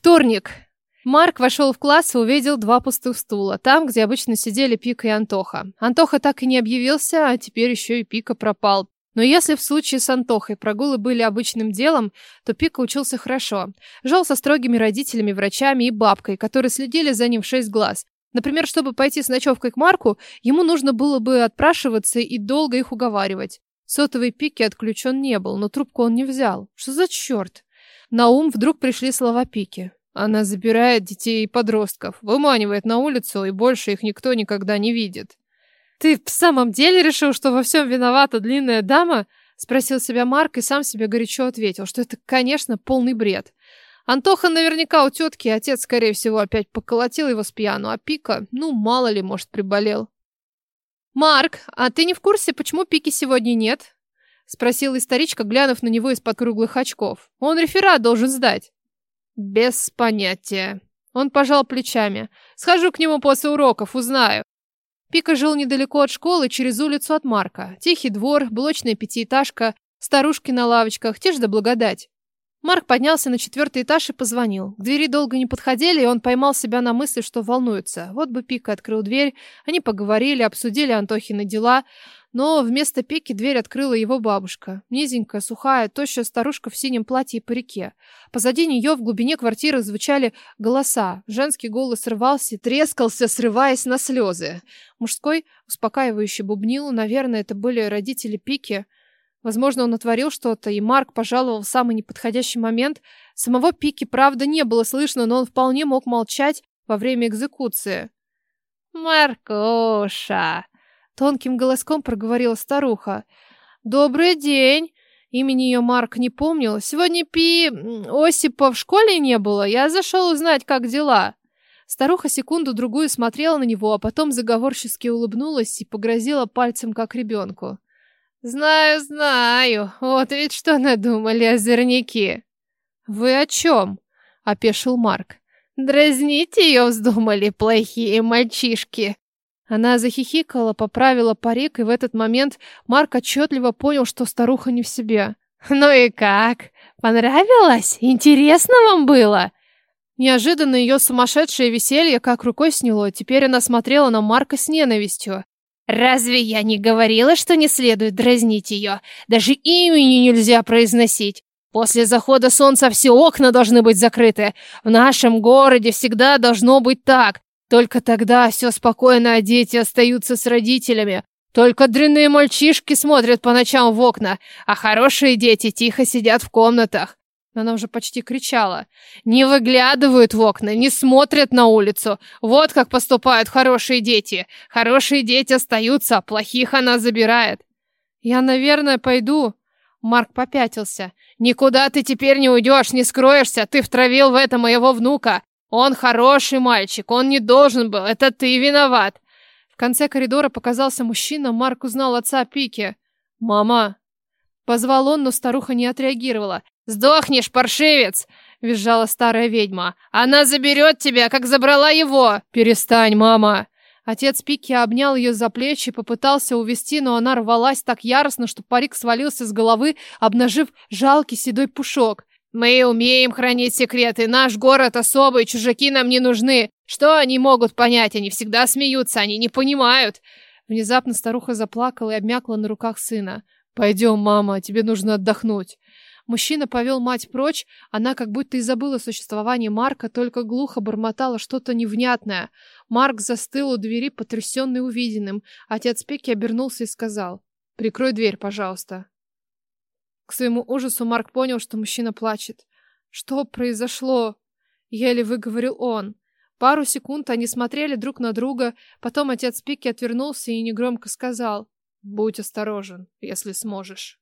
Вторник. Марк вошел в класс и увидел два пустых стула, там, где обычно сидели Пика и Антоха. Антоха так и не объявился, а теперь еще и Пика пропал. Но если в случае с Антохой прогулы были обычным делом, то Пика учился хорошо. Жил со строгими родителями, врачами и бабкой, которые следили за ним в шесть глаз. Например, чтобы пойти с ночевкой к Марку, ему нужно было бы отпрашиваться и долго их уговаривать. Сотовый Пики отключен не был, но трубку он не взял. Что за черт? На ум вдруг пришли слова Пики. Она забирает детей и подростков, выманивает на улицу, и больше их никто никогда не видит. «Ты в самом деле решил, что во всем виновата длинная дама?» Спросил себя Марк и сам себе горячо ответил, что это, конечно, полный бред. Антоха наверняка у тетки, отец, скорее всего, опять поколотил его с пьяну, а Пика, ну, мало ли, может, приболел. «Марк, а ты не в курсе, почему Пики сегодня нет?» Спросила историчка, глянув на него из-под круглых очков. «Он реферат должен сдать». «Без понятия». Он пожал плечами. «Схожу к нему после уроков, узнаю». Пика жил недалеко от школы, через улицу от Марка. Тихий двор, блочная пятиэтажка, старушки на лавочках, те же да благодать. Марк поднялся на четвертый этаж и позвонил. К двери долго не подходили, и он поймал себя на мысли, что волнуется. Вот бы Пика открыл дверь, они поговорили, обсудили Антохины дела. Но вместо Пики дверь открыла его бабушка. Низенькая, сухая, тощая старушка в синем платье и парике. Позади нее в глубине квартиры звучали голоса. Женский голос рвался и трескался, срываясь на слезы. Мужской успокаивающе бубнил. Наверное, это были родители Пики. Возможно, он натворил что-то, и Марк пожаловал в самый неподходящий момент. Самого Пики, правда, не было слышно, но он вполне мог молчать во время экзекуции. «Маркуша!» Тонким голоском проговорила старуха. «Добрый день!» Имени ее Марк не помнил. «Сегодня Пи... Осипа в школе не было. Я зашел узнать, как дела». Старуха секунду-другую смотрела на него, а потом заговорчески улыбнулась и погрозила пальцем, как ребенку. «Знаю, знаю. Вот ведь что надумали озорники». «Вы о чем?» — опешил Марк. «Дразнить ее вздумали плохие мальчишки». Она захихикала, поправила парик, и в этот момент Марк отчетливо понял, что старуха не в себе. «Ну и как? Понравилось? Интересно вам было?» Неожиданно ее сумасшедшее веселье как рукой сняло. Теперь она смотрела на Марка с ненавистью. «Разве я не говорила, что не следует дразнить ее? Даже имени нельзя произносить. После захода солнца все окна должны быть закрыты. В нашем городе всегда должно быть так. Только тогда все спокойно, а дети остаются с родителями. Только дрянные мальчишки смотрят по ночам в окна, а хорошие дети тихо сидят в комнатах. Она уже почти кричала. Не выглядывают в окна, не смотрят на улицу. Вот как поступают хорошие дети. Хорошие дети остаются, а плохих она забирает. Я, наверное, пойду. Марк попятился. Никуда ты теперь не уйдешь, не скроешься. Ты втравил в это моего внука. Он хороший мальчик, он не должен был, это ты виноват. В конце коридора показался мужчина, Марк узнал отца Пики. «Мама!» Позвал он, но старуха не отреагировала. «Сдохнешь, паршивец!» — визжала старая ведьма. «Она заберет тебя, как забрала его!» «Перестань, мама!» Отец Пики обнял ее за плечи, попытался увести, но она рвалась так яростно, что парик свалился с головы, обнажив жалкий седой пушок. Мы умеем хранить секреты. Наш город особый, чужаки нам не нужны. Что они могут понять? Они всегда смеются, они не понимают. Внезапно старуха заплакала и обмякла на руках сына. Пойдем, мама, тебе нужно отдохнуть. Мужчина повел мать прочь, она как будто и забыла существование Марка, только глухо бормотала что-то невнятное. Марк застыл у двери, потрясенный увиденным. Отец Пеки обернулся и сказал, «Прикрой дверь, пожалуйста». К своему ужасу Марк понял, что мужчина плачет. «Что произошло?» — еле выговорил он. Пару секунд они смотрели друг на друга, потом отец Пики отвернулся и негромко сказал «Будь осторожен, если сможешь».